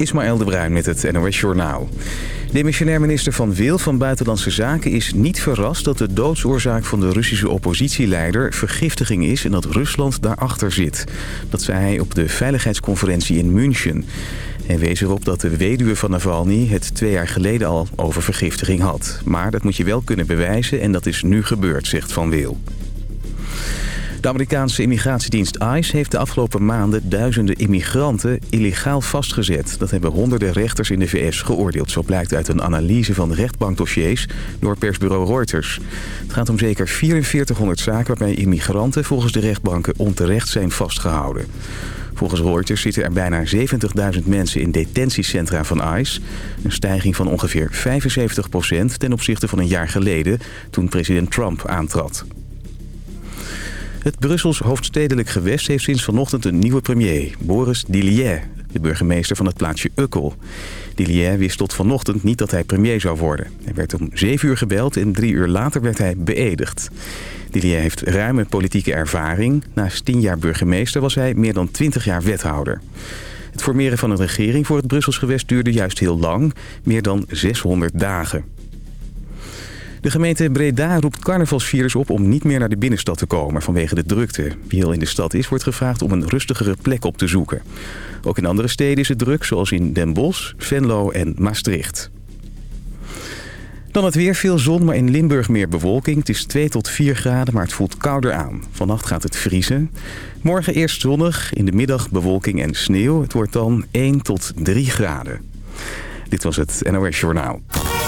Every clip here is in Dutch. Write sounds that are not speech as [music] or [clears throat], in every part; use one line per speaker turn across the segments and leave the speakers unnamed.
Ismaël de Bruin met het NOS Journaal. Demissionair minister Van Wil van Buitenlandse Zaken is niet verrast... dat de doodsoorzaak van de Russische oppositieleider vergiftiging is... en dat Rusland daarachter zit. Dat zei hij op de veiligheidsconferentie in München. Hij wees erop dat de weduwe van Navalny het twee jaar geleden al over vergiftiging had. Maar dat moet je wel kunnen bewijzen en dat is nu gebeurd, zegt Van Wil. De Amerikaanse immigratiedienst ICE heeft de afgelopen maanden duizenden immigranten illegaal vastgezet. Dat hebben honderden rechters in de VS geoordeeld. Zo blijkt uit een analyse van rechtbankdossiers door persbureau Reuters. Het gaat om zeker 4400 zaken waarbij immigranten volgens de rechtbanken onterecht zijn vastgehouden. Volgens Reuters zitten er bijna 70.000 mensen in detentiecentra van ICE. Een stijging van ongeveer 75% ten opzichte van een jaar geleden toen president Trump aantrad. Het Brussels hoofdstedelijk gewest heeft sinds vanochtend een nieuwe premier, Boris Dillier, de burgemeester van het plaatsje Ukkel. Dillier wist tot vanochtend niet dat hij premier zou worden. Hij werd om 7 uur gebeld en drie uur later werd hij beëdigd. Dillier heeft ruime politieke ervaring. Naast 10 jaar burgemeester was hij meer dan 20 jaar wethouder. Het formeren van een regering voor het Brussels gewest duurde juist heel lang, meer dan 600 dagen. De gemeente Breda roept carnavalsvirus op om niet meer naar de binnenstad te komen vanwege de drukte. Wie al in de stad is, wordt gevraagd om een rustigere plek op te zoeken. Ook in andere steden is het druk, zoals in Den Bosch, Venlo en Maastricht. Dan het weer, veel zon, maar in Limburg meer bewolking. Het is 2 tot 4 graden, maar het voelt kouder aan. Vannacht gaat het vriezen. Morgen eerst zonnig, in de middag bewolking en sneeuw. Het wordt dan 1 tot 3 graden. Dit was het NOS Journaal.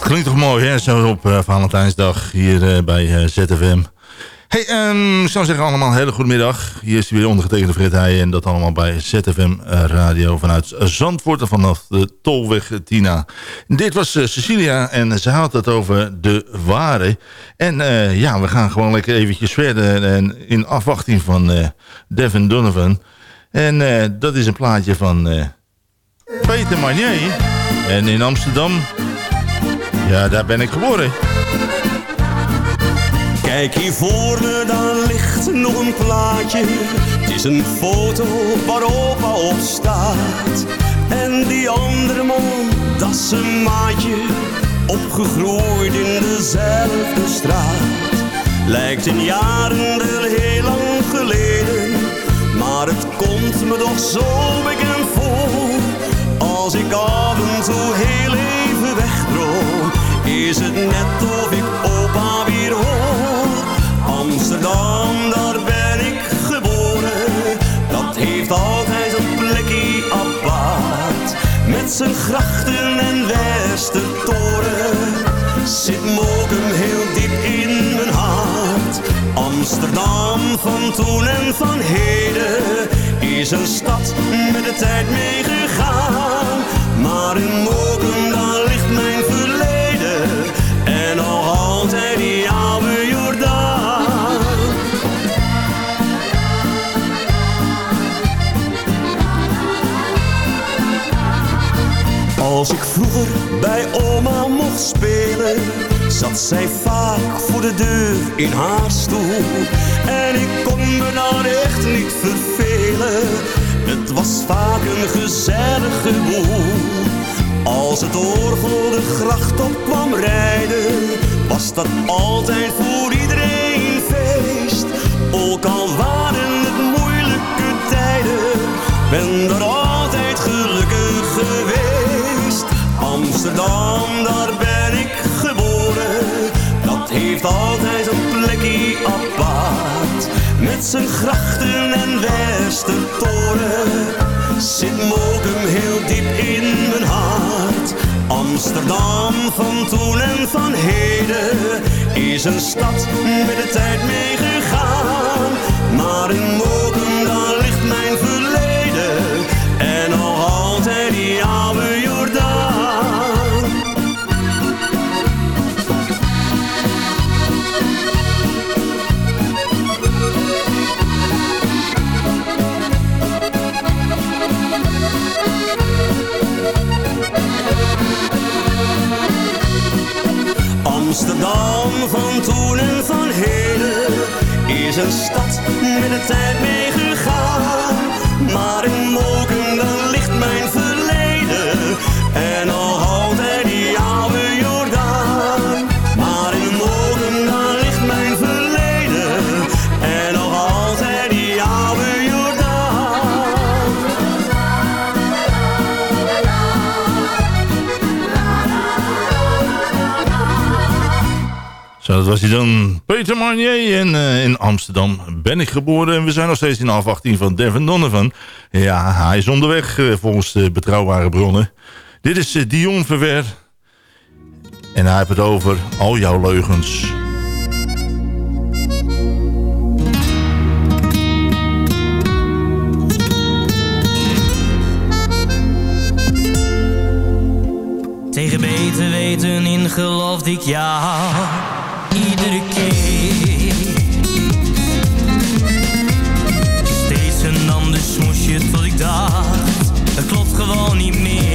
Klinkt toch mooi, hè? Zo op uh, Valentijnsdag hier uh, bij uh, ZFM. Hey, um, ik zou zeggen allemaal hele goede middag. Hier is weer ondergetekende Fred Heijen en dat allemaal bij ZFM Radio vanuit Zandvoort vanaf de Tolweg Tina. Dit was Cecilia en ze had het over de ware. En ja, we gaan gewoon lekker eventjes verder en in afwachting van Devin Donovan. En dat is een plaatje van Peter Marnier. En in Amsterdam ja, daar ben ik geboren.
Kijk hier voor me, daar ligt nog een plaatje. Het is een foto waar opa op staat. En die andere man, dat is een maatje. Opgegroeid in dezelfde straat. Lijkt in jaren wel heel lang geleden. Maar het komt me toch zo bekend voor. Als ik af en toe is het net of ik opa weer hoor. Amsterdam, daar ben ik geboren. Dat heeft altijd een plekje apart. Met zijn grachten en Westertoren. Zit Mokum heel diep in mijn hart. Amsterdam van toen en van heden. Is een stad met de tijd meegegaan. Maar in Mokum, Als ik vroeger bij oma mocht spelen, zat zij vaak voor de deur in haar stoel. En ik kon me dan echt niet vervelen, het was vaak een gezellige boel. Als het orgel de gracht op kwam rijden, was dat altijd voor iedereen feest. Ook al waren het moeilijke tijden, ben er Amsterdam, daar ben ik geboren, dat heeft altijd een plekje apart. Met zijn grachten en Westertoren zit Mokum heel diep in mijn hart. Amsterdam van toen en van heden is een stad met de tijd meegegaan. Maar in Mokum, daar Amsterdam van toen en van heden is een stad met de tijd meegegaan. Maar in Moken dan ligt mijn verleden en nog
was hij dan. Peter Marnier en uh, in Amsterdam ben ik geboren. En we zijn nog steeds in afwachting van Devin Donovan. Ja, hij is onderweg uh, volgens de betrouwbare bronnen. Dit is uh, Dion Verwer. En hij heeft het over al jouw leugens.
Tegen beter weten in geloofde ik jou iedere keer. Steeds een ander smoesje tot ik dacht, het klopt gewoon niet meer.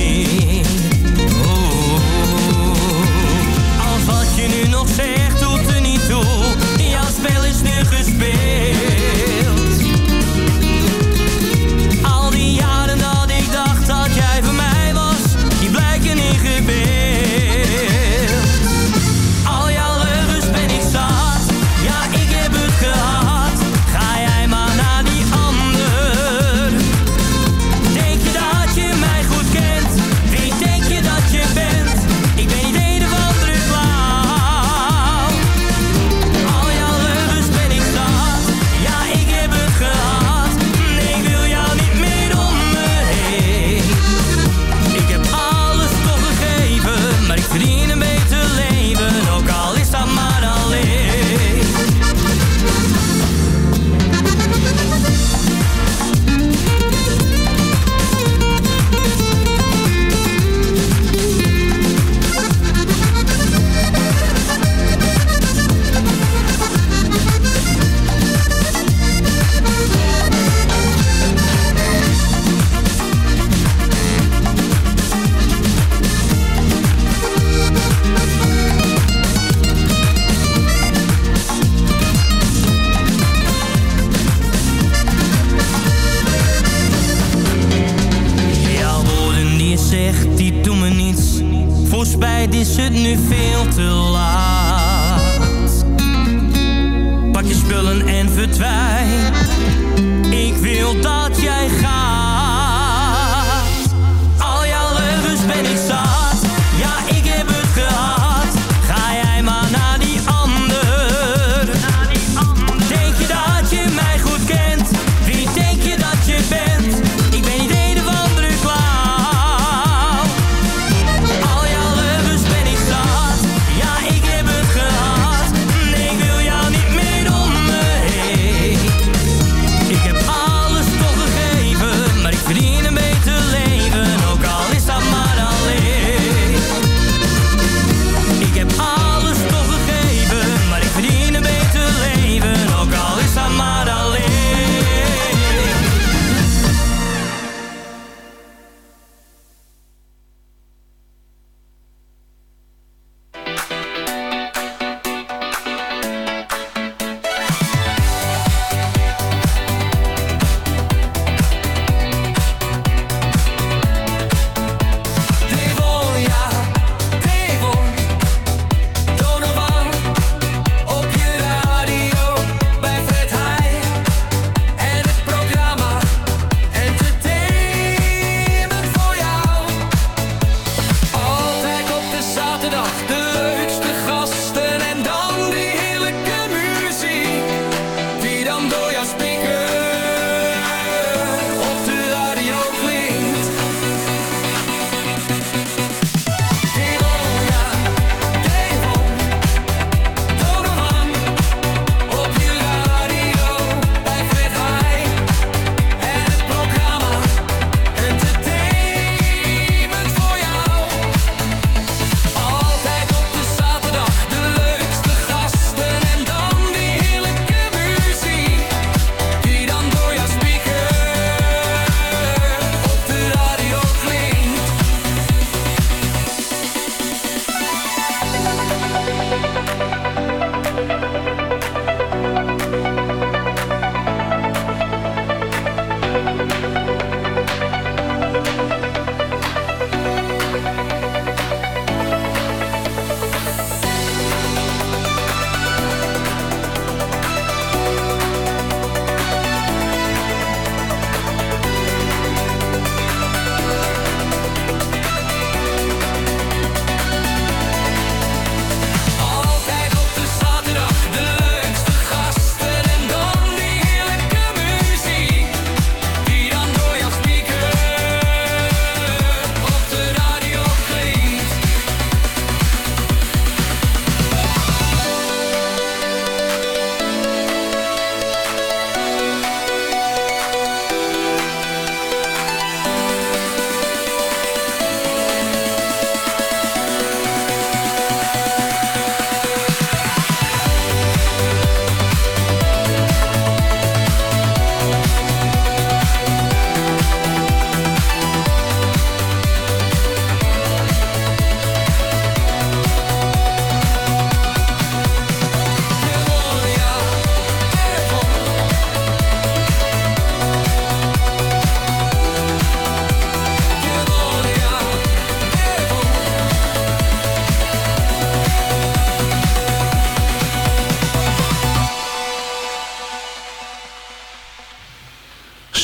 Is nu veel te.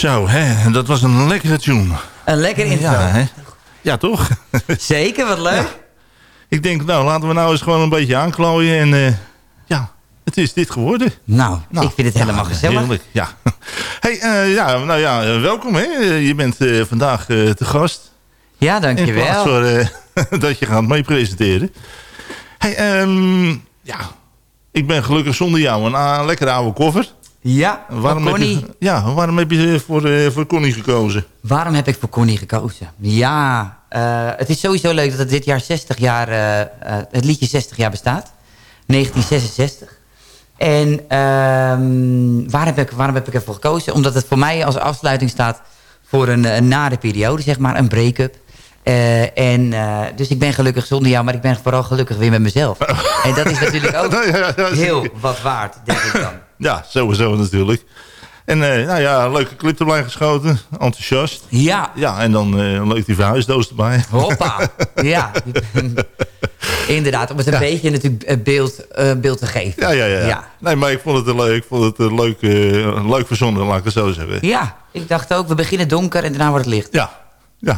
Zo, hè, dat was een lekkere tune.
Een lekker intro.
Ja, hè? ja toch? [laughs]
Zeker, wat leuk.
Ik denk, nou, laten we nou eens gewoon een beetje aanklooien. En eh, ja, het is dit geworden.
Nou,
Nou,
ik vind het helemaal
ja,
gezellig.
Heerlijk, ja. [laughs] Hey, eh, ja, nou ja, eh, welkom hè. Je bent vandaag te gast.
Ja,
In plaats
dankjewel. [laughs]
voor dat je gaat mee presenteren. Hey, ehm, ja, ik ben gelukkig zonder jou een lekkere oude koffer.
Ja,
Waarom heb, je, ja, waarom heb je voor, eh, voor Connie gekozen?
Waarom heb ik voor Connie gekozen? Ja, eh, het is sowieso leuk dat het dit jaar 60 jaar, eh, het liedje 60 jaar bestaat. 1966. En ehm, waar heb ik, waarom heb ik ervoor gekozen? Omdat het voor mij als afsluiting staat voor een, een nare periode, zeg maar, een break-up. En, dus ik ben gelukkig zonder jou, maar ik ben vooral gelukkig weer met mezelf. [laughs] En dat is natuurlijk ook heel wat waard, denk ik dan.
Ja, sowieso natuurlijk. En eh, nou ja, leuke clip erbij geschoten. Enthousiast.
Ja,
Ja, en dan eh, leuk die verhuisdoos erbij.
hoppa. [laughs] ja, inderdaad. Om het een beetje natuurlijk eh, beeld, beeld te geven.
Ja, ja, ja, ja. Nee, maar ik vond het, een leuk, ik vond het een leuk, leuk verzonnen, laat ik het zo zeggen.
Ja, ik dacht ook, we beginnen donker en daarna wordt het licht.
Ja, ja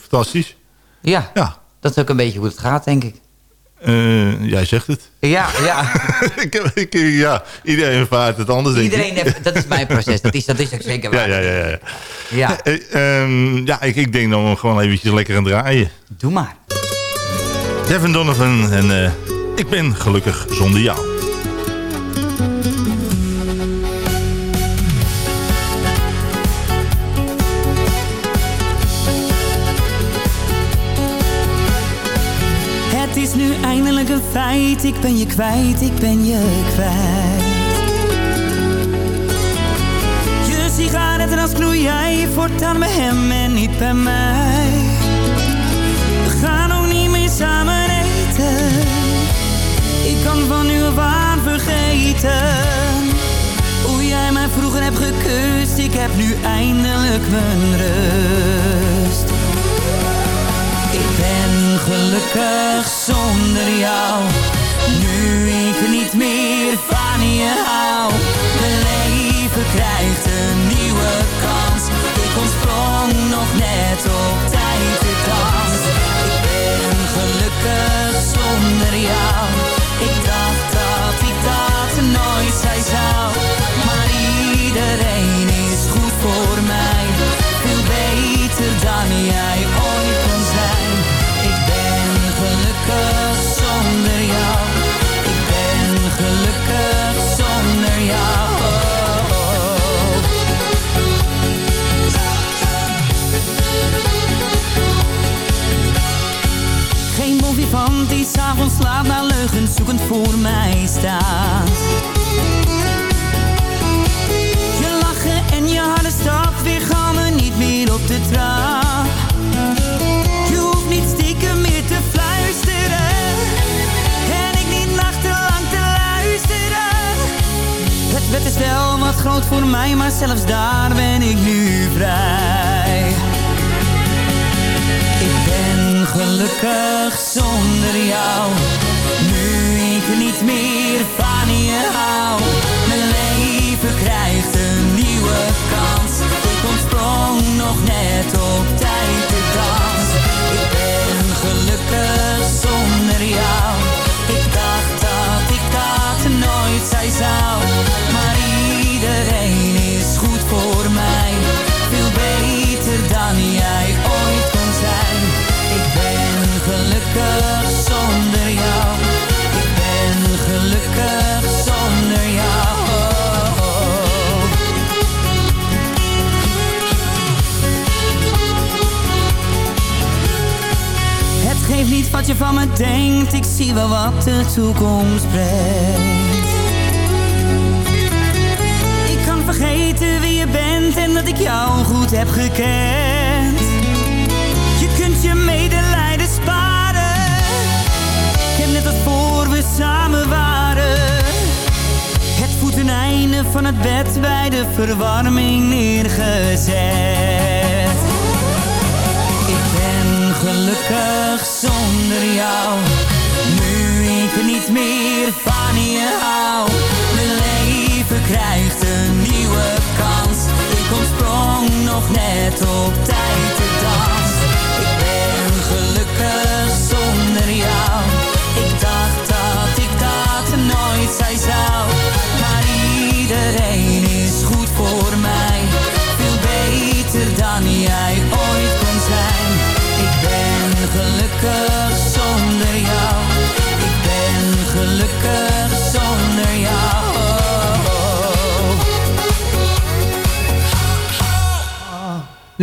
fantastisch.
Ja,
Ja,
dat is ook een beetje hoe het gaat, denk ik.
Eh, jij zegt het.
Ja, ja. [laughs]
ik, ik, ja, iedereen ervaart het anders, denk
Iedereen heeft, dat is mijn proces. Dat is, dat is ook zeker
Ja,
waar.
ja, ja. ja.
Ja,
Eh, ehm, ja ik, ik denk we gewoon eventjes lekker gaan draaien.
doe maar.
Devin Donovan en eh, ik ben gelukkig zonder jou.
Feit, ik ben je kwijt, ik ben je kwijt. Je sigaretten als knoei jij voortaan bij hem en niet bij mij. We gaan ook niet meer samen eten. Ik kan van nu aan vergeten. Hoe jij mij vroeger hebt gekust, ik heb nu eindelijk mijn rust. Gelukkig zonder jou. Nu ik niet meer van je hou. Mijn leven krijgt een nieuwe kans. Ik ontsprong nog net op tijd de dans. Ik ben gelukkig zonder jou. Ik dacht dat ik dat nooit zou. Maar iedereen is goed voor mij. Veel beter dan jij die s'avonds laat naar leugens zoekend voor mij staat. Je lachen en je harde stap weergalmen niet meer op de trap. Je hoeft niet stiekem meer te fluisteren. En ik niet nachtenlang te luisteren. Het bed is wel wat groot voor mij, maar zelfs daar ben ik nu vrij. Gelukkig zonder jou. Nu ik niet meer van je hou. Mijn leven krijgt een nieuwe kans. Ik ontsprong nog net op tijd wat je van me denkt. Ik zie wel wat de toekomst brengt. Ik kan vergeten wie je bent en dat ik jou goed heb gekend. Je kunt je medelijden sparen. Ik heb net als voor we samen waren. Het voeteneinde van het bed bij de verwarming neergezet. Gelukkig zonder jou. Nu ik niet meer van je hou. Mijn leven krijgt een nieuwe kans. Ik ontsprong nog net op tijd de dans. Ik ben gelukkig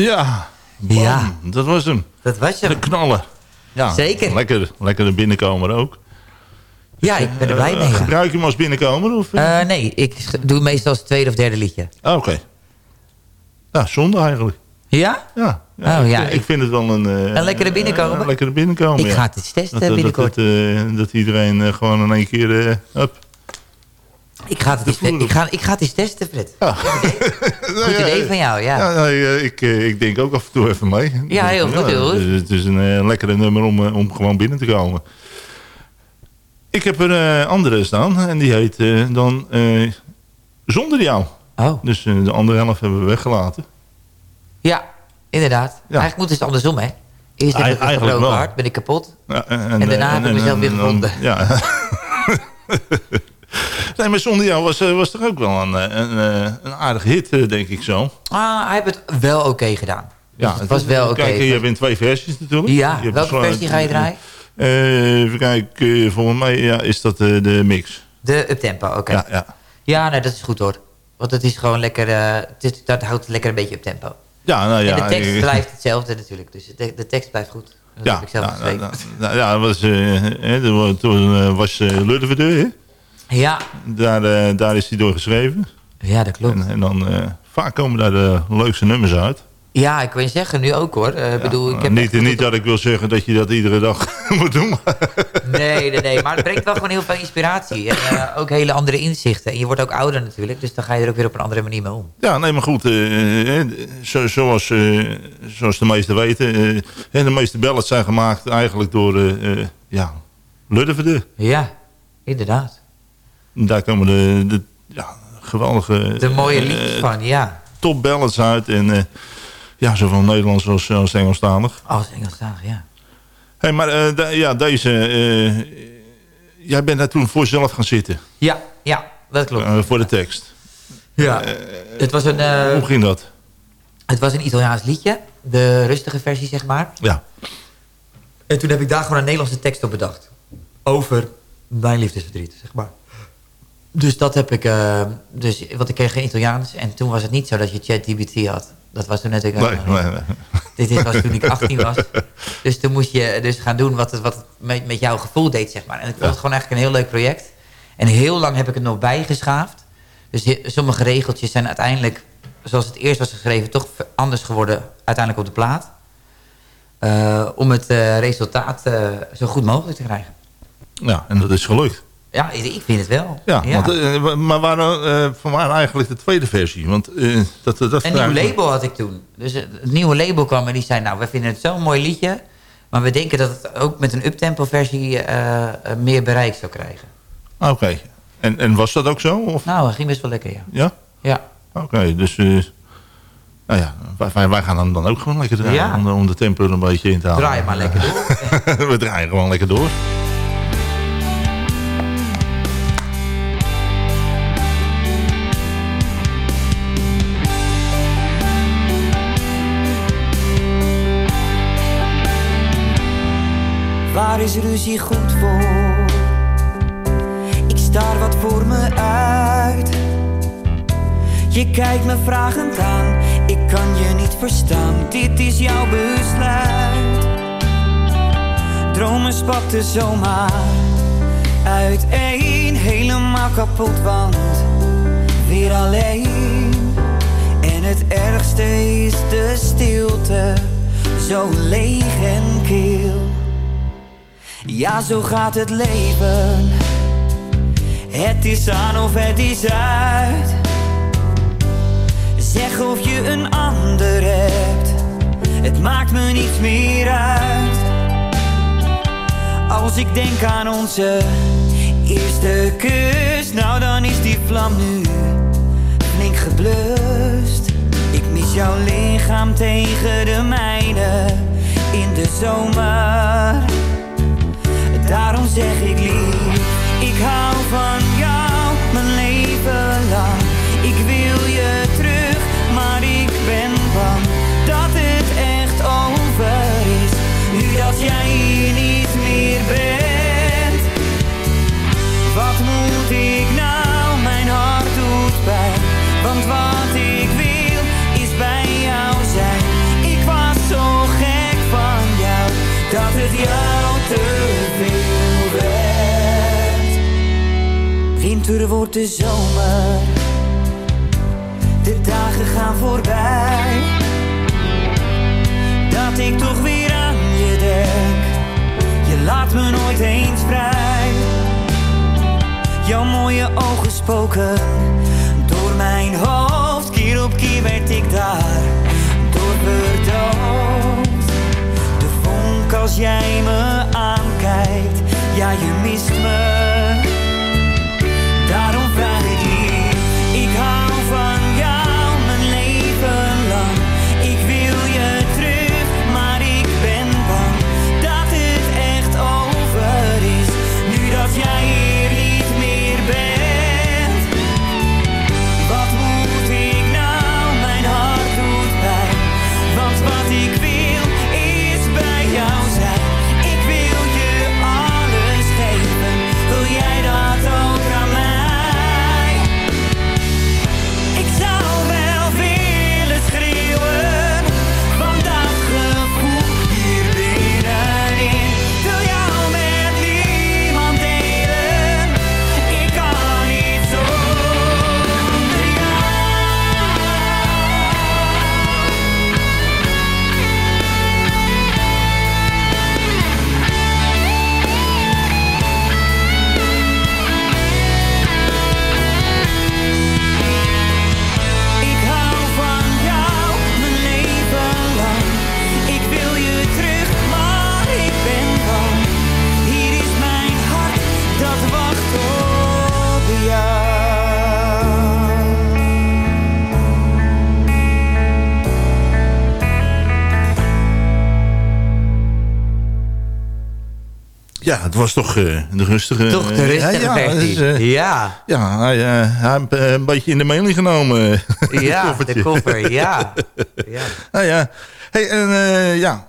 Ja, bam,
Ja.
dat was hem.
Dat was
De
je.
knallen. Ja,
Zeker.
Lekker, lekker de binnenkomer ook.
Ja, ik ben er blij
Eh,
mee.
gebruik je hem als binnenkomer? Of, eh?
Eh, nee, ik doe meestal als tweede of derde liedje.
Ah, Oké. Ja, zonde eigenlijk.
Ja?
Ja,
Oh,
ik,
ja,
vind-
ik-
ik vind het wel een... eh,
Een lekkere binnenkomer?
eh, een lekkere binnenkomer,
Ik
ja.
ga het eens testen
dat, dat,
binnenkort.
Dat, eh, dat iedereen gewoon in één keer... up.
Ik ga het eens, ik ga, ik ga het eens testen, Fred. Goed [laughs] idee van jou, ja.
Ja, nee, eh, ik, eh, ik denk ook af en toe even mee.
Ja, heel goed, heel goed.
dus Het is een eh, lekkere nummer om, om gewoon binnen te komen. Ik heb er een andere staan en die heet dan Zonder jou.
Oh.
Dus de andere helft hebben we weggelaten.
Ja, inderdaad. Eigenlijk moet het andersom, hè? Eerst heb ik een gebroken
wel.
hart, ben ik kapot.
Ja,
En daarna heb ik mezelf weer gevonden.
Ja. [laughs] [laughs] nee, maar Zonder jou was, eh, was toch ook wel een, eh, een, eh, een aardige hit, denk ik zo.
Ah, hij heeft het wel oké gedaan.
Ja,
Dus het was wel oké.
Kijk, je hebt in twee versies natuurlijk.
Ja, welke versie ga je draaien?
Eh, even kijken, volgens mij ja, is dat de mix.
De uptempo, oké.
Ja, ja.
Ja, nee, dat is goed hoor. Want het is gewoon lekker, het is, dat houdt lekker een beetje op tempo.
Ja, nou ja.
en de tekst
ik-
blijft hetzelfde natuurlijk. Dus de, de tekst blijft goed. Dat
Ja,
heb ik zelf
ja,
geschreven.
nou, nou, ja, dat was, hè, toen was uh, Luddeverdeur, hè?
Ja.
Daar, eh, daar is hij door geschreven.
Ja, dat klopt.
En, en dan eh, vaak komen daar de leukste nummers uit.
Ja, ik wil je zeggen, nu ook hoor. Eh, bedoel, ik heb
niet, niet dat ik wil zeggen dat je dat iedere dag [laughs] moet doen.
Nee, nee, nee. Maar het brengt wel gewoon heel veel inspiratie. En ook hele andere inzichten. En je wordt ook ouder natuurlijk. Dus dan ga je er ook weer op een andere manier mee om.
Ja, nee, maar goed. zo, zoals, zoals de meesten weten. hè, de meeste ballads zijn gemaakt eigenlijk door ja, Luddeverde.
Ja, inderdaad.
Daar komen de, de ja, geweldige...
De mooie
eh,
liedjes van, ja.
Top ballads uit. En eh, ja, zowel Nederlands als, als Engelstalig.
Als Engelstalig, ja.
Hey, maar eh, ja, deze... eh, jij bent daar toen voor zelf gaan zitten.
Ja, ja, dat klopt.
eh, voor de tekst.
Ja. het was een... eh,
Hoe ging dat?
Het was een Italiaans liedje. De rustige versie, zeg maar.
Ja.
En toen heb ik daar gewoon een Nederlandse tekst op bedacht. Over mijn liefdesverdriet, zeg maar. Dus dat heb ik... eh, dus, want ik kreeg geen Italiaans. En toen was het niet zo dat je ChatGPT had. Dat was toen natuurlijk...
Nee, nee, nee.
Dit is- was toen ik [laughs] 18 was. Dus toen moest je dus gaan doen wat het, wat het met, met jouw gevoel deed, zeg maar. En ik vond het gewoon eigenlijk een heel leuk project. En heel lang heb ik het nog bijgeschaafd. Dus sommige regeltjes zijn uiteindelijk, zoals het eerst was geschreven... toch anders geworden uiteindelijk op de plaat. Eh, om het eh, resultaat zo goed mogelijk te krijgen.
Ja, en dat is gelukt.
Ja, ik vind het wel.
Ja, Want, eh, maar waar, eh, van waar eigenlijk de tweede versie? Want eh, dat, dat
Een nieuw label had ik toen. Dus het het nieuwe label kwam en die zei... nou, we vinden het zo'n mooi liedje... maar we denken dat het ook met een uptempo versie... meer bereik zou krijgen.
Ah, Oké. En, en was dat ook zo? Of?
Nou, dat ging best wel lekker, ja.
Ja?
Ja.
Oké, dus... nou ja, wij- wij, gaan hem dan ook gewoon lekker draaien.
Ja.
Om, de, om de tempo er een beetje in te halen.
Draai maar lekker door. [laughs]
we draaien gewoon lekker door.
Waar is ruzie goed voor? Ik staar wat voor me uit. Je kijkt me vragend aan, ik kan je niet verstaan. Dit is jouw besluit. Dromen spatten zomaar uiteen, helemaal kapot, want weer alleen. En het ergste is de stilte, zo leeg en kil. Ja, zo gaat het leven. Het is aan of het is uit. Zeg of je een ander hebt. Het maakt me niets meer uit. Als ik denk aan onze eerste kus, nou dan is die vlam nu flink geblust. Ik mis jouw lichaam tegen de mijne in de zomer. Daarom zeg ik lief, ik hou van jou mijn leven lang. Ik wil je terug, maar ik ben bang dat het echt over is. Nu dat jij hier niet meer bent. Wat moet ik nou, mijn hart doet pijn. Want wat ik wil is bij jou zijn. Ik was zo gek van jou, dat het jou te Winter wordt de zomer, de dagen gaan voorbij. Dat ik toch weer aan je denk, je laat me nooit eens vrij. Jouw mooie ogen spoken. Door mijn hoofd, keer op keer werd ik daar. Door verdoofd. De vonk als jij me aankijkt. Ja, je mist me.
Ja, het was toch eh, de rustige...
Toch de
eh,
rustige
ja, ja, eh,
ja,
ja, hij, eh, hij heeft eh, een beetje in de mailing genomen. eh,
ja, de koffer, ja. [laughs] ja.
Nou ja. Hey, en eh, ja,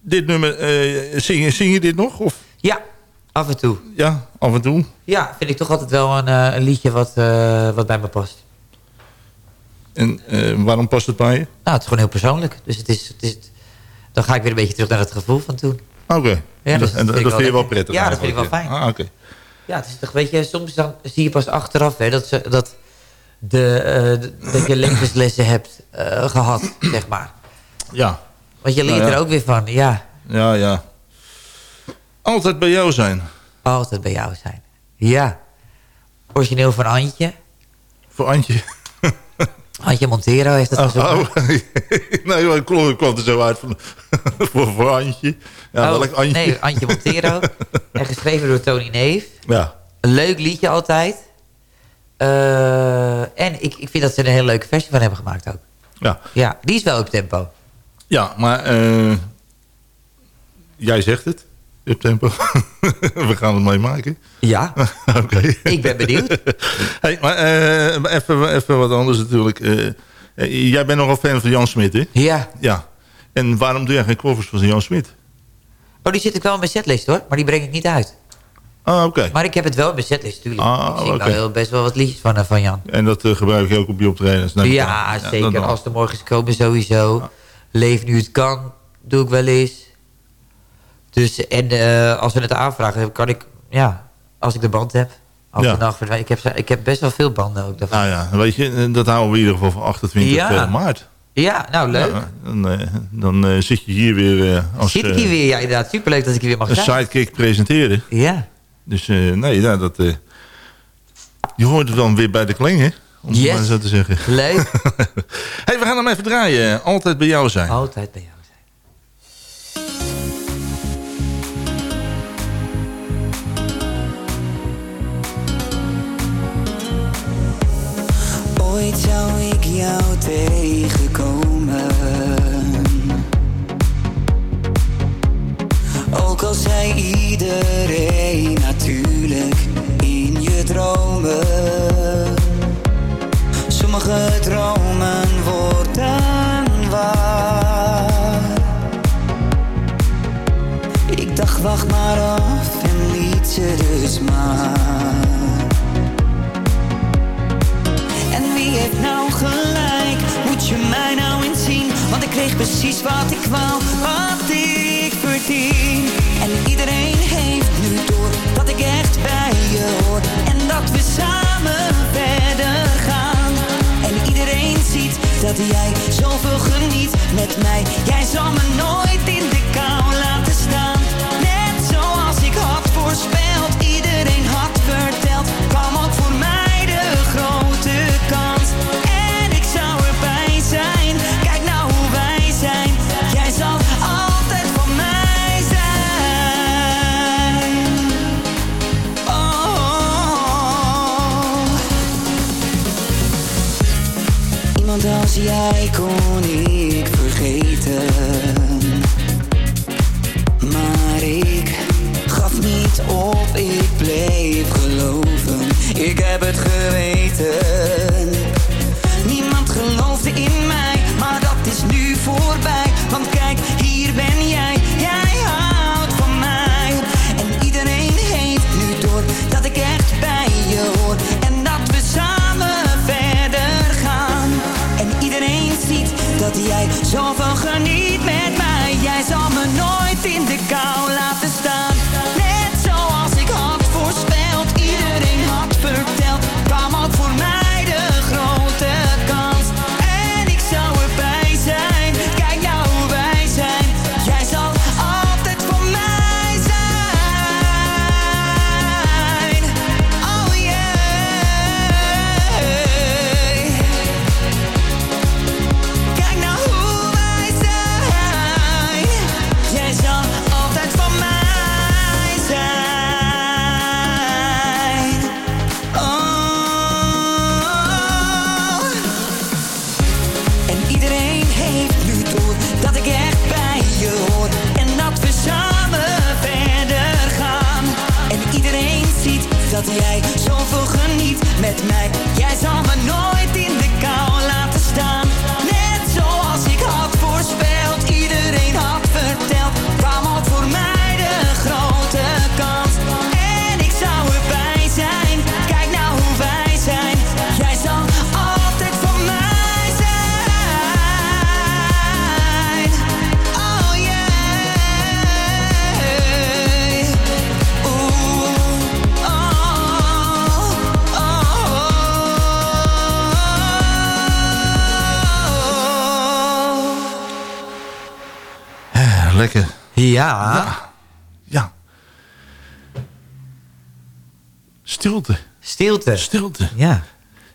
dit nummer, eh, zing, je- zing je dit nog? Of
Ja, af en toe.
ja, af en toe?
Ja, vind ik toch altijd wel een, eh, een liedje wat, eh, wat bij me past.
En eh, waarom past het bij je?
Nou, het is gewoon heel persoonlijk. Dus het is, het is, dan ga ik weer een beetje terug naar het gevoel van toen.
Oké.
Ja,
en dat, en
dat vind
je
wel
prettig
Ja, dat vind ik wel fijn.
Ah, oké.
Ja, het is toch, weet je, soms dan zie je pas achteraf hè, dat, ze, dat, de, eh, dat je levenslessen hebt eh, gehad, zeg maar.
Ja,
Want je leert
Nou ja.
er ook weer van, ja,
ja, ja. Altijd bij jou zijn.
altijd bij jou zijn. Ja. Origineel van Antje.
Voor Antje.
Antje Montero heeft het
Oh,
gezongen.
oh. [laughs] nee, ik kwam, er zo uit van, [laughs] voor, voor Antje. Ja,
Oh,
Antje?
Nee, Antje Montero. [laughs] en geschreven door Tony Neef.
Ja,
Een leuk liedje altijd. Eh, en ik, ik vind dat ze er een hele leuke versie van hebben gemaakt ook.
ja.
Ja, die is wel op tempo.
ja, maar eh, jij zegt het. Op tempo. [laughs] We gaan het meemaken.
Ja, [laughs]
Oké.
ik ben benieuwd. [laughs]
Hey, maar eh, even, even wat anders natuurlijk. Eh, eh, jij bent nogal fan van Jan Smit, hè?
Ja.
Ja. En waarom doe jij geen covers van Jan Smit?
Oh, die zit ik wel in mijn setlist hoor. Maar die breng ik niet uit.
Ah, oké.
Maar ik heb het wel in mijn setlist, tuurlijk.
Ah,
ik zing
oké.
wel heel, best wel wat liedjes van, van Jan.
En dat eh, gebruik je ook op je optredens? ik
ja,
aan.
zeker.
dat-
Als de morgens komen sowieso. Leef nu het kan, doe ik wel eens. Dus, en eh, als we het aanvragen, kan ik, ja, als ik de band heb.
Ja.
de. Ik heb, ik heb best wel veel banden ook daarvan.
Nou ja, weet je, eh, dat houden we in ieder geval voor 28
Ja.
eh, maart.
Ja, nou leuk.
Ja, dan dan zit je hier weer eh, als
Zit ik hier weer? Ja, inderdaad. Superleuk dat ik hier weer mag
een
zijn.
sidekick presenteren.
Ja.
Dus nee, ja, dat, je hoort het dan weer bij de kling, hè? Om het maar zo te zeggen.
Leuk. [laughs]
hey, we gaan hem even draaien. Altijd bij jou zijn.
Altijd bij jou
Ooit zou ik jou tegenkomen. Ook al zei iedereen natuurlijk in je dromen. Sommige dromen worden waar. Ik dacht wacht maar af en liet ze dus maar. Nou gelijk? Moet je mij nou eens zien? Want ik kreeg precies wat ik wou, wat ik verdien. En iedereen heeft nu door dat ik echt bij je hoor. En dat we samen verder gaan. En iedereen ziet dat jij zoveel geniet met mij. Jij zal me nooit in de kou jij kon ik vergeten. Maar ik gaf niet op, ik bleef geloven. Ik heb het geweten. Niemand geloofde in mij, zoveel geniet met mij. Jij zal me nooit in de kou laten
Ja.
Ja. Stilte.
Stilte.
Stilte.
Ja.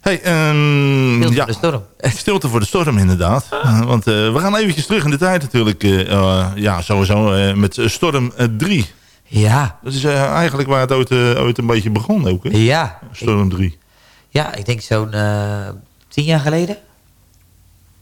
Hey, ehm,
Stilte
ja.
voor de storm. [laughs]
Stilte voor de storm, inderdaad. Eh, want eh, we gaan eventjes terug in de tijd natuurlijk. eh, eh, ja, sowieso eh, met Storm 3.
Ja.
Dat is eigenlijk waar het ooit, eh, ooit een beetje begon ook, hè?
Ja.
Storm 3.
Ja, ik denk zo'n eh, tien jaar geleden.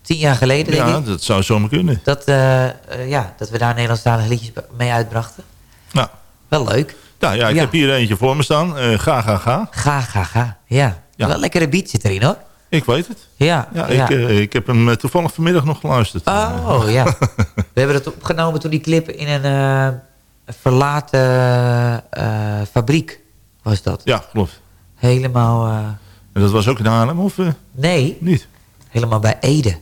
Tien jaar geleden, denk
Ja,
ik.
dat zou zomaar kunnen.
Dat, eh, eh, ja, dat we daar Nederlandstalige liedjes mee uitbrachten.
Nou,
Wel leuk.
nou ja, ik
Ja.
heb hier eentje voor me staan. Eh, ga, ga, ga.
Ga, ga, ga. Ja.
Ja.
Wel een lekkere beat zit erin, hoor.
Ik weet het.
Ja.
Ja, Ik, ik heb hem toevallig vanmiddag nog geluisterd.
Oh, ja. [laughs] We hebben het opgenomen toen die clip in een verlaten fabriek was dat.
Ja, klopt.
Helemaal,
En dat was ook in Haarlem, of
nee,
niet?
helemaal bij Ede.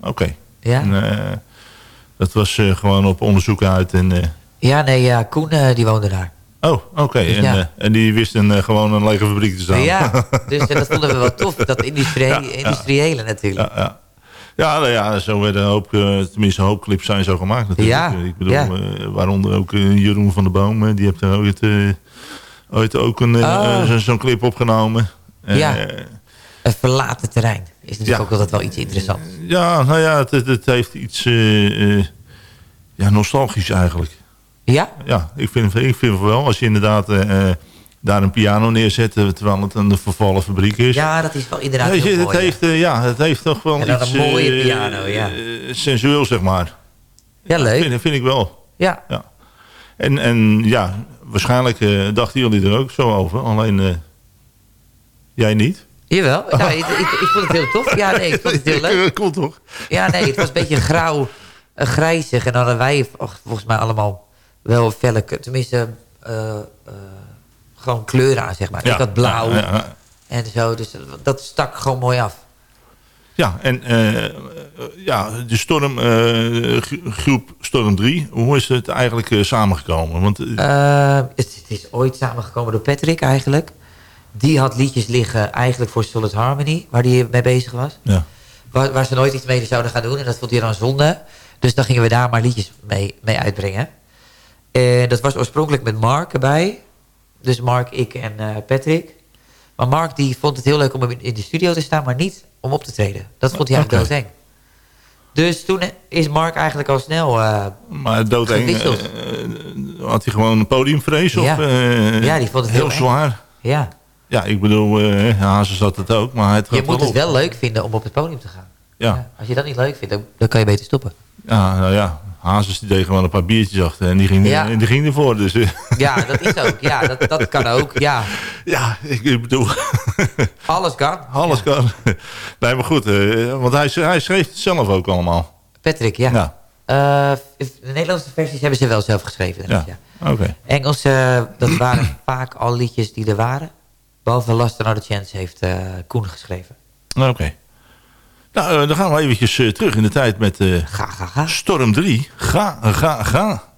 Oké.
Ja,
En, eh, dat was eh, gewoon op onderzoek uit. En, eh,
ja nee, ja, Koen die woonde daar.
oh, oké. En,
Ja.
eh, en die wisten eh, gewoon een lege fabriek te staan.
Ja, [laughs] dus dat vonden we wel tof. Dat industrie
Ja,
industriële natuurlijk.
ja, ja. Ja, nou ja, zo werden een hoop, tenminste een hoop clips zijn zo gemaakt natuurlijk.
Ja,
Ik bedoel,
ja.
waaronder ook Jeroen van der Boom. die heeft er ooit, ooit ook een,
Oh.
zo- zo'n clip opgenomen.
Ja. Een verlaten terrein. Is natuurlijk
Ja.
ook altijd wel iets interessants.
Ja, nou ja, het, het, het heeft iets eh, eh, ja, nostalgisch eigenlijk.
Ja?
Ja, ik vind, ik vind het wel. Als je inderdaad eh, daar een piano neerzet... terwijl het een vervallen fabriek is.
Ja, dat is wel inderdaad
Weet je,
heel
het,
mooi. ja.
heeft, ja, het heeft toch wel
En
iets...
een mooie piano, ja.
sensueel, zeg maar.
Ja, leuk.
Vind, vind ik wel.
Ja,
En, en ja, waarschijnlijk dachten jullie er ook zo over. Alleen jij niet.
Jawel. [laughs] Nou, ik, ik, ik vond het heel tof. Ja, nee, ik vond het heel [laughs] leuk.
Toch?
Ja, nee, het was een beetje grauw, uh, grijzig. En dan hadden wij och, volgens mij allemaal wel felle... Tenminste, eh, eh, gewoon kleuren aan, zeg maar. ik had blauw
Ja, ja,
en zo. Dus dat stak gewoon mooi af.
Ja, en eh, eh, ja, de storm, eh, gro- groep Storm 3, hoe is het eigenlijk eh, samengekomen? Want eh,
Eh, het, het is ooit samengekomen door Patrick eigenlijk. Die had liedjes liggen eigenlijk voor Solid Harmony, waar hij mee bezig was.
ja.
Waar, waar ze nooit iets mee zouden gaan doen. En dat vond hij dan zonde. Dus dan gingen we daar maar liedjes mee, mee uitbrengen. En dat was oorspronkelijk met Mark erbij. Dus Mark, ik en eh, Patrick. Maar Mark die vond het heel leuk om in de studio te staan, maar niet om op te treden. Dat vond hij eigenlijk
Oké.
doodeng. Dus toen is Mark eigenlijk al snel... eh,
maar doodeng, eh, had hij gewoon een podiumvrees?
Ja.
Of,
Ja, die vond het
heel, zwaar.
ja,
Ja, ik bedoel, eh Hazen zat het ook, maar trad
je moet
wel
het wel leuk vinden om op het podium te gaan.
Ja.
Als je dat niet leuk vindt, dan, dan kan je beter stoppen.
Ja, nou ja. Hazes die deed gewoon een paar biertjes achter en die ging,
Ja.
die ging ervoor. Dus eh,
Ja, dat is ook. Ja, dat, dat kan ook. Ja, [laughs]
ja, ik bedoel, [laughs]
alles kan.
alles kan. [laughs] Nee, maar goed, eh, want hij, hij schreef het zelf ook allemaal.
Patrick, ja.
Ja,
de Nederlandse versies hebben ze wel zelf geschreven.
ja.
ja.
oké.
Engelse, dat waren vaak al liedjes die er waren. Behalve Last Another Chance heeft eh, Koen geschreven.
Oké. Nou, eh, dan gaan we eventjes eh, terug in de tijd met
Ga, ga, ga.
Storm 3. Ga, ga, ga.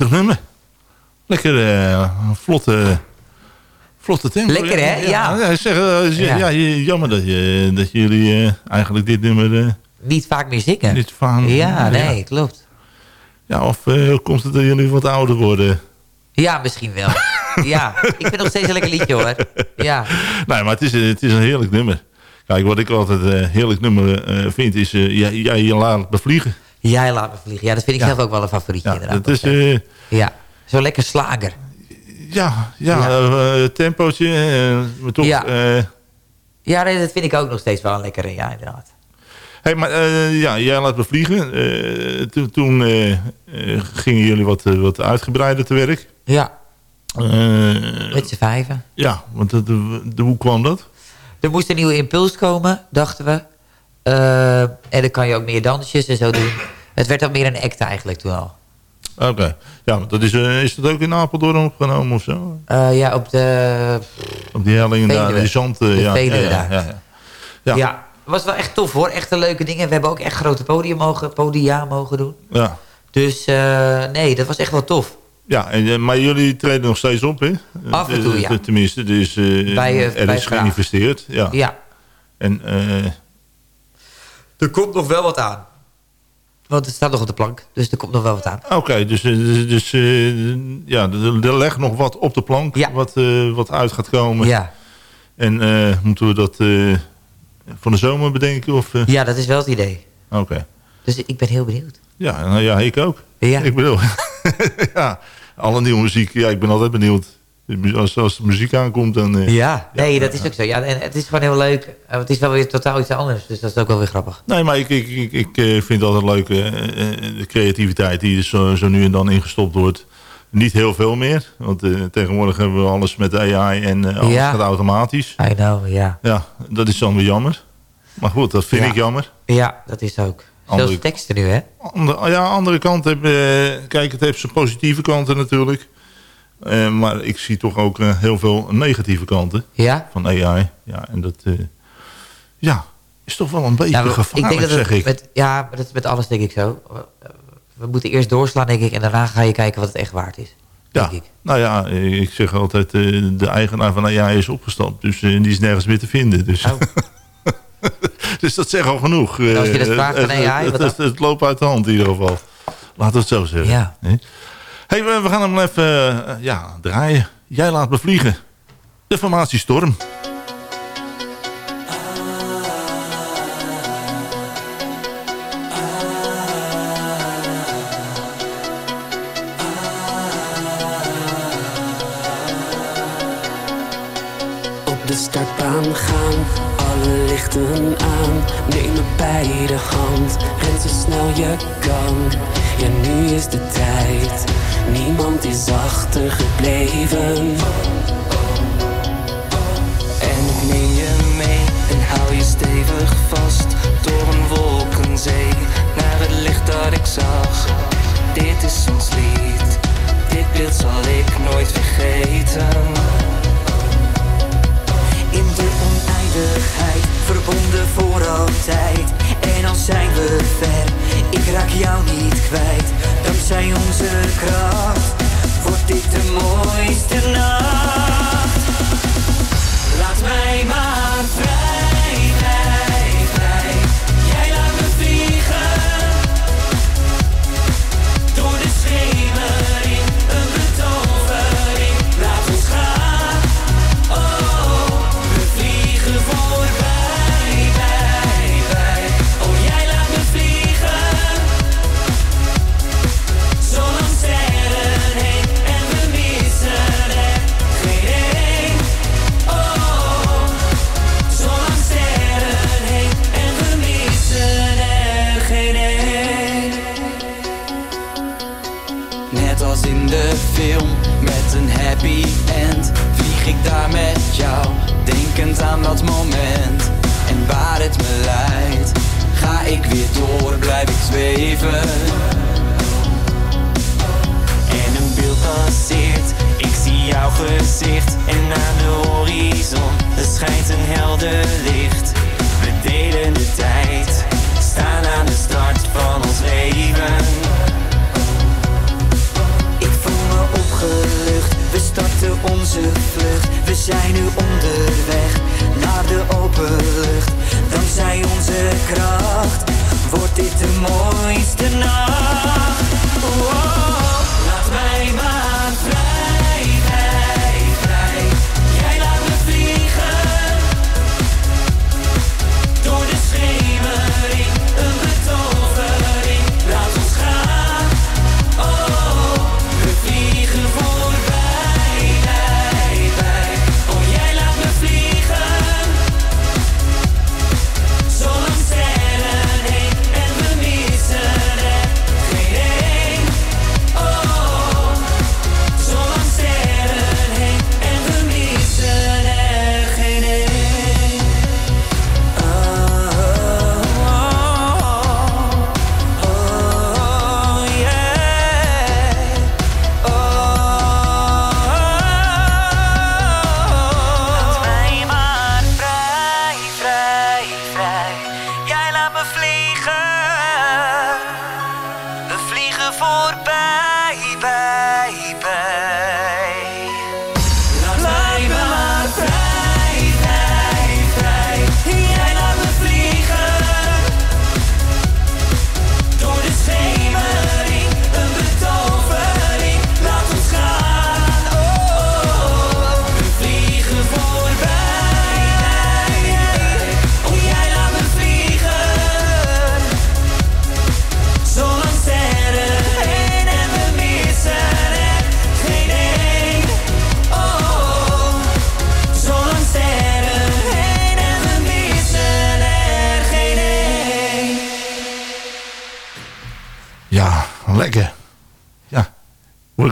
Prachtig nummer. Lekker eh, vlotte, vlotte tempo.
Lekker, hè? Ja.
ja. zeg, eh, ja.
Ja.
ja, jammer dat, je, dat jullie eh, eigenlijk dit nummer
Niet vaak meer zingen.
niet van...
Ja, nee, klopt.
Ja, of komt het dat jullie wat ouder worden?
Ja, misschien wel. ja, ik vind nog steeds een lekker liedje hoor. Ja,
Nee, maar het is, het is een heerlijk nummer. Kijk, wat ik altijd een heerlijk nummer vind, is jij, jij je laat bevliegen.
Jij laat me vliegen. Ja, dat vind ik zelf ook wel een favorietje
Ja,
inderdaad.
dat is... eh,
ja, zo lekker slager.
ja, ja,
Ja.
eh, tempootje, eh, maar toch...
Ja. Ja, nee, dat vind ik ook nog steeds wel een lekkere. Ja, inderdaad.
Hey, maar ja, jij laat me vliegen. Toen toen gingen jullie wat, wat uitgebreider te werk.
Ja, met z'n vijven.
ja, want de, de, de- hoe kwam dat?
Er moest een nieuwe impuls komen, dachten we. Eh, en dan kan je ook meer dansjes en zo doen. Het werd dan meer een act eigenlijk toen al.
Oké. Ja, dat is, eh, is dat ook in Apeldoorn opgenomen of zo?
Eh, ja, op de...
Op die hellingen daar, die zand.
De
ja, ja, ja,
daar.
ja, ja.
Was wel echt tof hoor. Echt een leuke dingen. We hebben ook echt grote podium mogen, podia mogen doen.
Ja.
Dus nee, dat was echt wel tof.
Ja, en, maar jullie treden nog steeds op, hè?
Af en toe, ja.
Tenminste, dus,
Bij,
er
bij
is geïnvesteerd. Ja.
Ja.
En eh,
Er komt nog wel wat aan. Want het staat nog op de plank. Dus er komt nog wel wat aan.
oké, dus, eh, dus, dus eh, ja, er, ligt nog wat op de plank
Ja.
wat, eh, wat uit gaat komen.
Ja.
En eh, moeten we dat eh, van de zomer bedenken? Of,
ja, dat is wel het idee.
Oké.
Dus ik ben heel benieuwd.
Ja, nou ja, ik ook.
Ja.
Ik bedoel, [laughs] ja, alle nieuwe muziek. Ja, ik ben altijd benieuwd. Als, als de muziek aankomt, dan... eh,
Ja, nee, dat is ook zo. Ja, en het is gewoon heel leuk. Eh, Het is wel weer totaal iets anders. Dus dat is ook wel weer grappig.
Nee, maar ik, ik, ik, ik eh, vind het altijd leuk, de creativiteit die er zo, zo nu en dan ingestopt wordt. Niet heel veel meer, want tegenwoordig hebben we alles met AI en alles
Ja.
gaat automatisch.
I know, ja.
Ja, dat is dan weer jammer. Maar goed, dat vind
Ja.
ik jammer.
Ja, dat is ook.
Andere-
Zelfs teksten nu, hè?
Ja, andere kant, heb, kijk, het heeft zijn positieve kanten natuurlijk. Eh, maar ik zie toch ook eh, heel veel negatieve kanten
Ja?
van AI. Ja, en dat eh, ja, is toch wel een beetje
Ja, we-
gevaarlijk,
dat
zeg
het
ik.
Met, ja, dat is met alles denk ik zo. We- moeten eerst doorslaan, denk ik. En daarna ga je kijken wat het echt waard is.
Ja,
Denk ik.
nou ja, ik zeg altijd, de eigenaar van AI is opgestapt. Dus die is nergens meer te vinden. Dus,
Oh. [laughs]
dus dat zegt al genoeg.
Nou, als je dat vraagt aan AI,
het, het, loopt uit de hand in ieder geval. Laten we het zo zeggen.
Ja.
Hey, we, gaan hem even eh, ja, draaien. Jij laat me vliegen. De formatie Storm.
De startbaan gaan, alle lichten aan. Neem me bij de hand, ren zo snel je kan. Ja, nu is de tijd, niemand is achtergebleven. En ik neem je mee en hou je stevig vast. Door een wolkenzee, naar het licht dat ik zag. Dit is ons lied, dit beeld zal ik nooit vergeten.
In de oneindigheid, verbonden voor altijd. En al zijn we ver, ik raak jou niet kwijt. Dankzij onze kracht, wordt dit de mooiste nacht. Laat mij maar vrij,
in de film, met een happy end. Vlieg ik daar met jou, denkend aan dat moment. En waar het me leidt, ga ik weer door, blijf ik zweven. En een beeld passeert, ik zie jouw gezicht. En aan de horizon, er schijnt een helder licht. We delen de tijd, staan aan de start van ons leven
we starten onze vlucht. We zijn nu onderweg naar de open lucht. Dankzij onze kracht wordt dit de mooiste nacht. Wow. Laat mij maar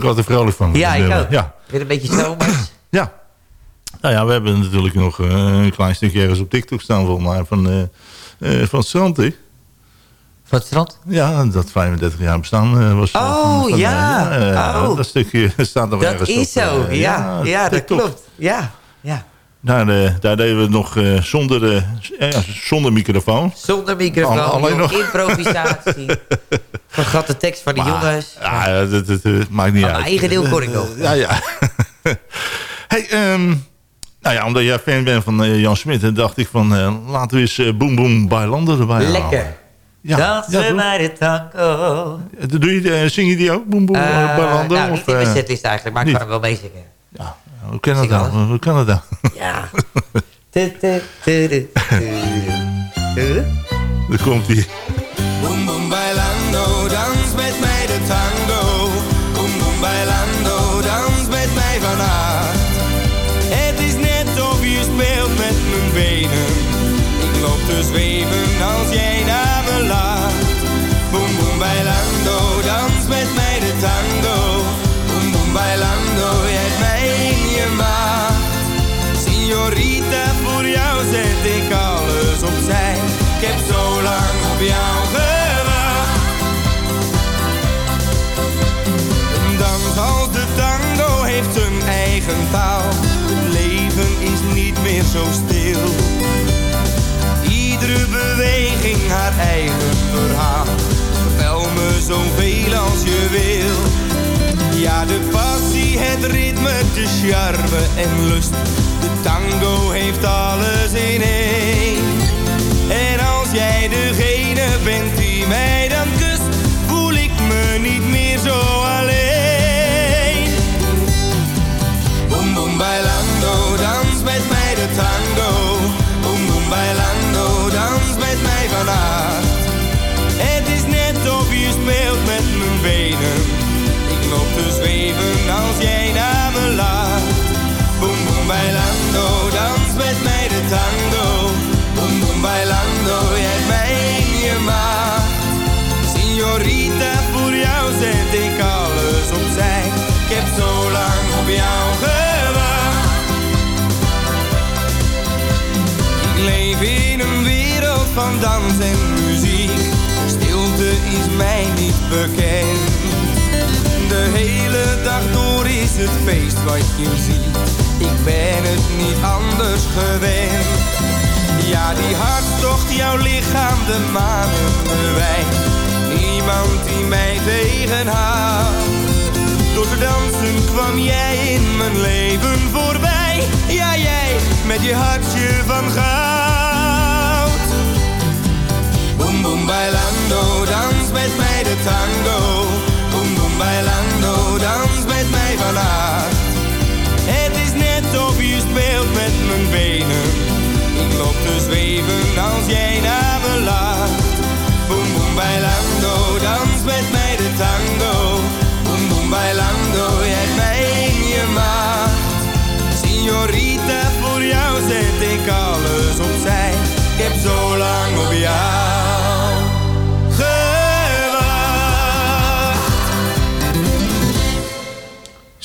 altijd vrolijk van.
Ja, ik ook.
Ja.
Weer een beetje zomers. [clears throat]
ja. Nou ja, we hebben natuurlijk nog eh, een klein stukje ergens op TikTok staan volgens mij van, eh, eh, van het strand, hè?
Van het strand?
Ja, dat 35 jaar bestaan was.
Oh,
van- van,
ja.
ja,
Oh.
Dat stukje [laughs] staat nog
Dat
ergens
is
op,
zo, ja. Ja, dat
TikTok.
klopt. Ja, ja.
Daar, eh, daar deden we het nog eh, zonder, ja, zonder microfoon.
Zonder microfoon,
Al- alleen nog.
improvisatie. [laughs] Vergat de tekst van de jongens.
Ja, dat, dat, dat maakt niet uit.
mijn eigen deel kon ik nog.
Ja, ja. [laughs] hey, ehm, nou ja, omdat jij fan bent van Jan Smit, dacht ik van laten we eens Boom Boom Bailander erbij halen.
Lekker.
Ja,
Dansen
ja,
bij de tango.
Doe je, zing je die ook, Boom Boom uh, Bailander?
nou, niet in mijn
eh,
setlist eigenlijk, maar ik kan hem wel meezingen.
Hoe kan dat
Zing
dan? Hoe kan dat dan?
Ja. [laughs]
Daar komt hij.
Boom boom bailando, dans met mij de tango. Boom boom bailando, zo stil. Iedere beweging haar eigen verhaal. Vertel me zoveel als je wil. Ja, de passie, het ritme, de charme en lust. De tango heeft alles in één. En als jij degene bent die mij dan kust, tango. Boom boom bailando, dans met mij vannacht. Het is net of je speelt met mijn benen. Ik loop te zweven als jij naar me lacht. Boom boom bailando, dans met mij de tango. Boom boom bailando, jij mij in je macht. Signorita, voor jou zet ik alles opzij. Ik heb zo lang op jou gewacht. Leef in een wereld van dans en muziek. Stilte is mij niet bekend. De hele dag door is het feest wat je ziet. Ik ben het niet anders gewend. Ja, die hartstocht, jouw lichaam, de manen bewijst. Niemand die mij tegenhoudt. Door te dansen kwam jij in mijn leven voorbij. Ja, jij met je hartje van goud.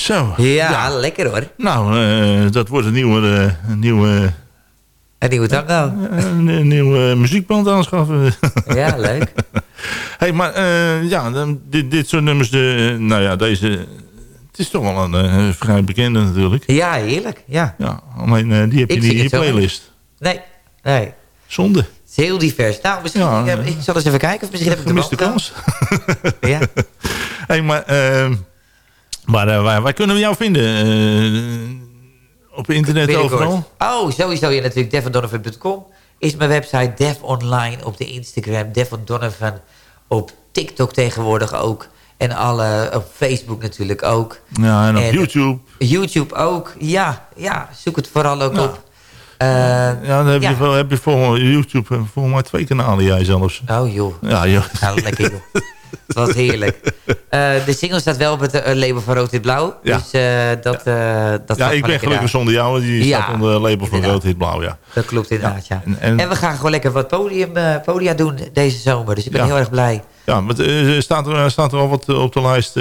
Zo.
Ja, lekker hoor.
Nou, eh, dat wordt een nieuwe... eh, een nieuwe
Een nieuwe tango.
een, een nieuwe muziekband aanschaffen. [laughs]
Ja, leuk.
hey, maar eh, ja, dit, dit soort nummers, de, nou ja, deze... Het is toch wel een eh, vrij bekende natuurlijk.
Ja, heerlijk. Ja.
Ja, alleen eh, die heb je
Ik
niet in je playlist.
Nee, nee.
Zonde.
Het is heel divers. Nou, misschien,
Ja.
ik, ik zal eens even kijken. Of misschien heb ik de
kans. [laughs]
Ja. [laughs]
hey, maar eh, maar eh, waar, waar kunnen we jou vinden? Eh, op internet
Binnenkort.
overal?
Oh, sowieso. Ja, natuurlijk. DevonDonovan.com is mijn website. Dev Online op de Instagram. Devon Donovan op TikTok tegenwoordig ook. En alle, op Facebook natuurlijk ook.
Ja, en op
En-
YouTube.
YouTube ook. Ja, ja zoek het vooral ook op. Eh,
Ja, dan heb,
ja.
Je, wel- heb je voor YouTube eh, volgens mij twee kanalen jij zelfs.
Oh joh.
Ja, joh.
Ga lekker joh. [laughs] Het was heerlijk. Eh, de single staat wel op het eh, label van Rood Wit Blauw.
Ja.
Dus eh, dat, eh dat
Ja, ik ben gelukkig zonder jou. Die
Ja,
staat onder het label van. Rood Hit Blauw, ja.
Dat klopt inderdaad, ja.
En-
En,
en-
we gaan gewoon lekker wat podium, podia doen deze zomer. Dus ik ben
Ja.
heel erg blij
Ja, maar staat, er, staat er al wat op de lijst?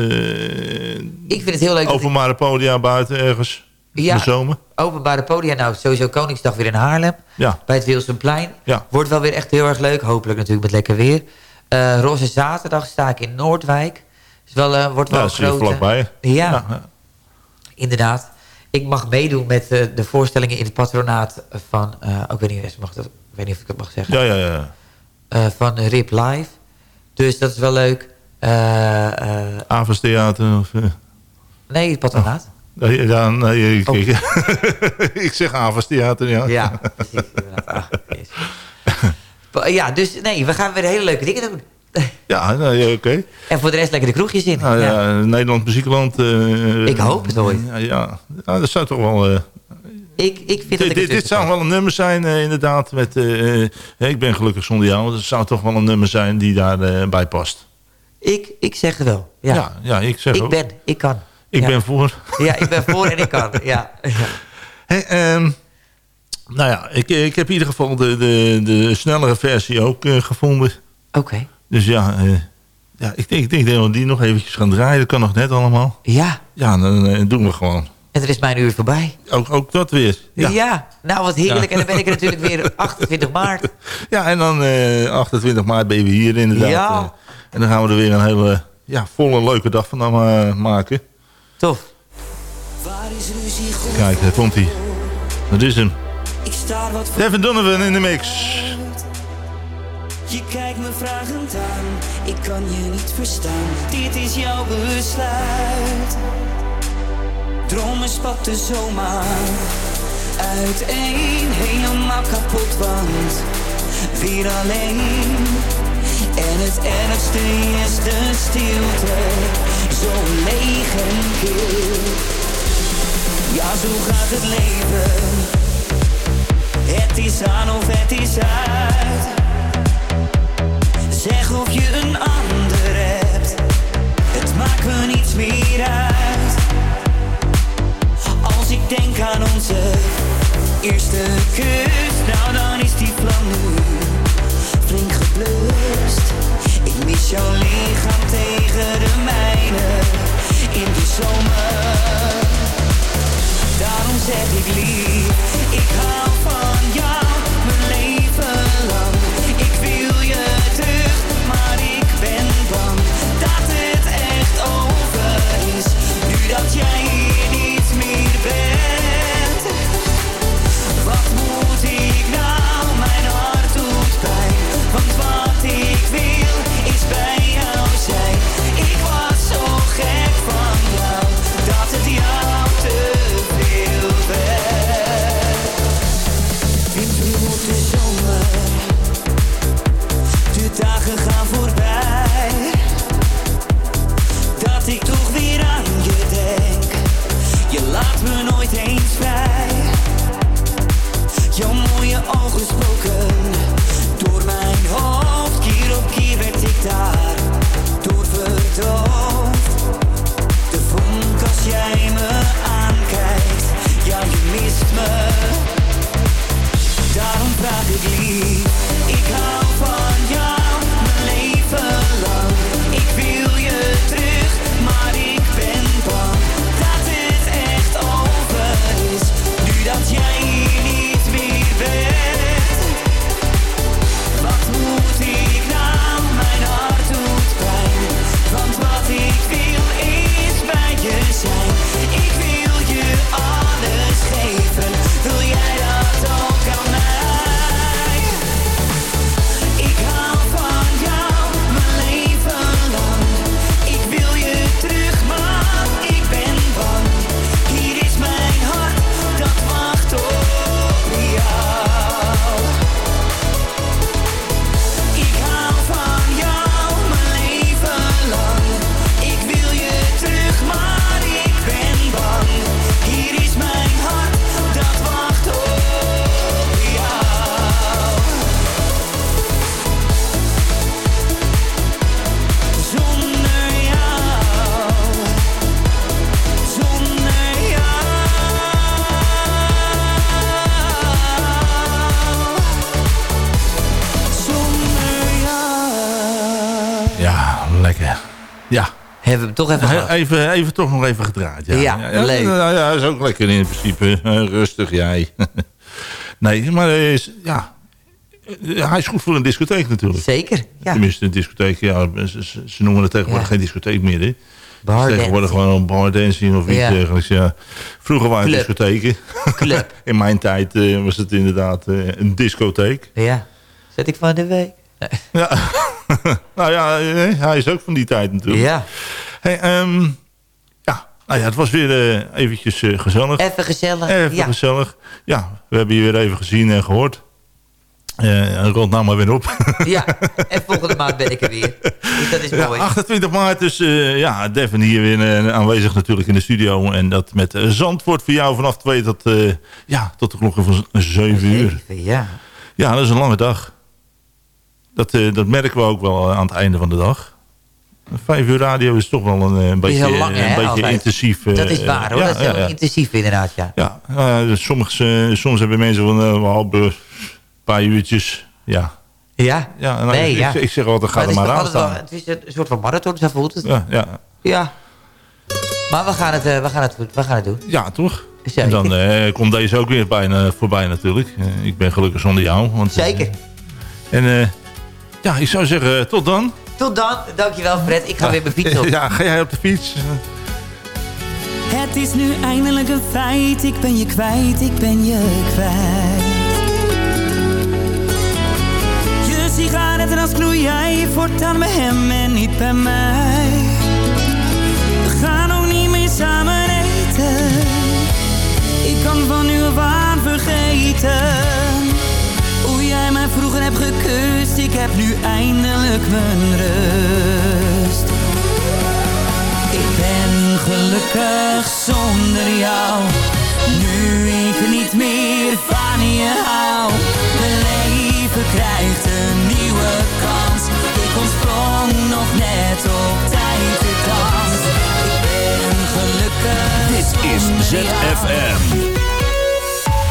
Ik vind het heel leuk.
openbare podia buiten ergens in
Ja.
de zomer?
Openbare podia, nou sowieso Koningsdag weer in Haarlem.
Ja.
Bij het Wilsonplein.
Ja.
Wordt wel weer echt heel erg leuk. Hopelijk natuurlijk met lekker weer. Eh Roze Zaterdag sta ik in Noordwijk. Is wel, eh, wordt wel
Ja,
een grote...
vlakbij.
Ja,
Ja,
inderdaad. Ik mag meedoen met eh, de voorstellingen in het patronaat van... ook weet niet, mag dat, ik weet niet of ik het mag zeggen.
ja, ja. ja.
Van Rip Live. Dus dat is wel leuk. Eh,
Avondstheater of...
nee, het patronaat.
nee, ja, nee, ik,
Oh.
ik, [laughs] ik zeg avondstheater, ja.
Ja, precies. inderdaad. Ah. [laughs] ja, dus nee, we gaan weer hele leuke dingen doen. [laughs]
Ja, nee, oké.
En voor de rest lekker de kroegjes in.
Nou,
ja.
ja, Nederland Muziekland. eh,
Ik hoop het ooit.
Ja, ja. Ja, dat zou toch wel... eh,
Ik, ik vind dat
dit, dit, dit zou wel een nummer zijn, eh, inderdaad. Met, eh, eh, ik ben gelukkig zonder jou. Dat zou toch wel een nummer zijn die daarbij bij past.
Ik, ik zeg het wel. Ja.
Ja, ja, ik zeg
ik
ook.
ben, ik kan.
Ik
Ja.
ben voor.
Ja, ik ben voor en ik kan. Ja. [laughs] ja.
Hey, ehm, nou ja, ik, ik heb in ieder geval de, de, de snellere versie ook eh, gevonden.
Oké.
Dus ja, eh, ja ik, denk, ik denk dat we die nog eventjes gaan draaien. Dat kan nog net allemaal.
Ja,
Ja, dan eh, doen we gewoon.
en er is mijn uur voorbij.
Ook, ook dat weer.
Ja.
Ja,
nou wat heerlijk. En dan ben ik er natuurlijk weer [laughs] 28 maart.
ja en dan eh 28 maart ben je hier inderdaad.
Ja.
en dan gaan we er weer een hele ja, volle leuke dag van maken.
Tof.
Waar is ruzie goed?
Kijk, daar komt hij. Dat is hem. Devin Donovan in de mix.
Je kijkt me vragend aan, ik kan je niet verstaan. Dit is jouw besluit. Dromen spatten zomaar uiteen, helemaal kapot, want weer alleen. En het ergste is de stilte, zo leeg en kil. Ja, zo gaat het leven. Het is aan of het is uit. Zeg of je een ander hebt, het maakt me niets meer uit. Als ik denk aan onze eerste kus, nou dan is die vlam nu flink geblust. Ik mis jouw lichaam tegen de mijne in de zomer. Daarom zeg ik lief, ik hou
toch even gehad.
Even, even toch nog even gedraaid. Ja,
Ja, leuk.
Nou ja, is ook lekker in principe. [laughs] Rustig, jij. [laughs] nee, maar is, ja, hij is goed voor een discotheek natuurlijk.
Zeker, ja.
Tenminste, een discotheek, ja, ze, noemen het tegenwoordig
Ja.
geen discotheek meer. Hè.
Bar
tegenwoordig gewoon een bar dancing of iets
Ja.
dergelijks. Ja. Vroeger waren het discotheken.
Club. [laughs]
in mijn tijd eh, was het inderdaad eh, een discotheek.
Ja. Zet ik van de week.
Ja. nou ja, eh, hij is ook van die tijd natuurlijk.
Ja.
Hey, ehm, ja, nou ja, het was weer eh, eventjes eh, gezellig.
Even gezellig.
Even
ja.
gezellig. Ja, we hebben je weer even gezien en gehoord. Eh rond nou maar weer op. [laughs]
ja. En volgende maand ben ik er weer. Dus dat is
Ja,
mooi.
28 maart, dus ja, Devin hier weer aanwezig natuurlijk in de studio. En dat met eh, Zandvoort voor jou vanaf 2 tot, ja, tot de klokken van 7 uur.
Ja.
Ja, dat is een lange dag. Dat, dat merken we ook wel aan het einde van de dag. Vijf uur radio is toch wel een, eh, een beetje,
lange,
een
hè,
beetje intensief. eh,
Dat is waar hoor.
ja,
dat is heel
ja,
intensief inderdaad, ja.
Ja, sommige, eh, soms hebben mensen van een paar uurtjes. Ja,
Ja?
ja nou,
Nee,
ik,
ja.
ik, ik zeg altijd, ga
Maar
er maar aan staan.
wel- Het is een soort van marathon, zo voelt het.
Ja, ja,
Ja. Maar we gaan het, eh, we gaan het, we gaan het doen.
ja, toch?
Zeker.
En dan eh, komt deze ook weer bijna voorbij natuurlijk. Eh, ik ben gelukkig zonder jou. Want, eh,
Zeker.
en eh, ja, ik zou zeggen, tot dan.
Tot dan. Dankjewel Fred. Ik ga weer mijn fiets op.
ja, ga jij op de fiets?
Het is nu eindelijk een feit, ik ben je kwijt, ik ben je kwijt. Je sigaretten als knoei jij voortaan bij hem en niet bij mij. We gaan ook niet meer samen eten. Ik kan van nu af aan vergeten. Vroeger hebt gekust, ik heb nu eindelijk mijn rust. Ik ben gelukkig zonder jou. Nu ik niet meer van je hou. Mijn leven krijgt een nieuwe kans. Ik ontsprong nog net op tijd de dans. Ik ben gelukkig
Dit is. ZFM.